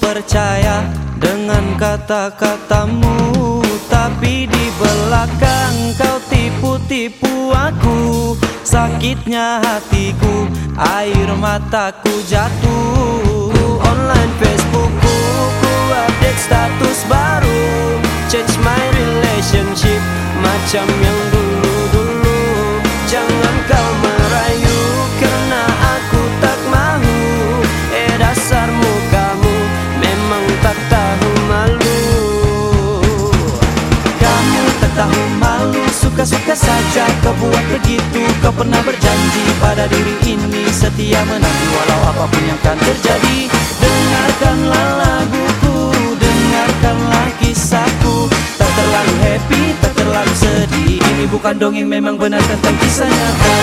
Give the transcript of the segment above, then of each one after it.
percaya dengan kata-katamu Tapi di belakang kau tipu-tipu aku. Sakitnya hatiku, air mataku jatuh. Online Facebookku, ku update status baru. Change my relationship, macam yang begitu Kau pernah berjanji pada diri ini setia menanti Walau apa pun yang akan terjadi. Dengarkanlah laguku, dengarkanlah kisahku. Tak terlalu happy, tak terlalu sedih. Ini bukan dongeng, memang benar tentang kisah nyata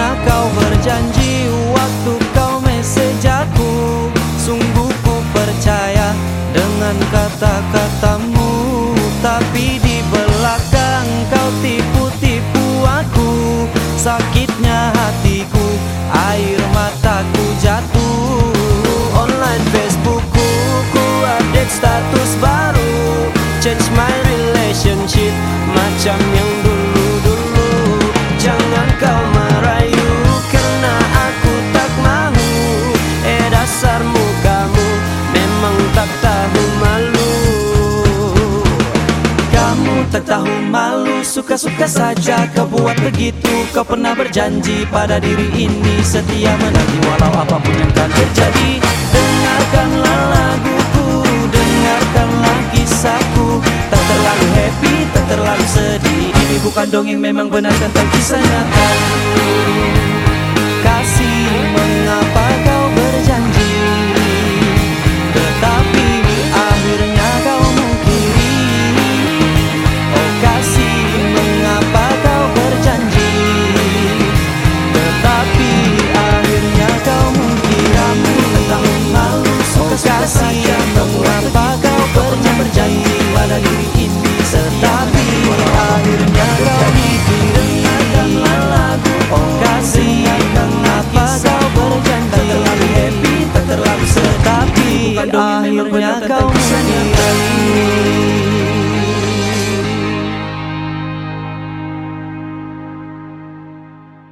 Pernah kau berjanji waktu kau mesej aku Sungguh ku percaya dengan kata-katamu. Tapi di belakang kau tipu-tipu aku Sakitnya hatiku, air mataku jatuh. Online Facebookku, ku update status baru Change my relationship, macam yang suka-suka saja kau buat begitu. Kau pernah berjanji pada diri ini. Setia menanti Walau apa pun yang akan terjadi. Dengarkanlah laguku, dengarkanlah kisahku. Tak terlalu happy, tak terlalu sedih. Ini bukan dongeng memang benar tentang kisah nyata kasih mengapa kau pernah berjanji pada diri ini. Tetapi akhirnya kau mungkiri Oh kasih mengapa kau berjanji. Tak terlalu happy, tak terlalu sedih. Akhirnya kau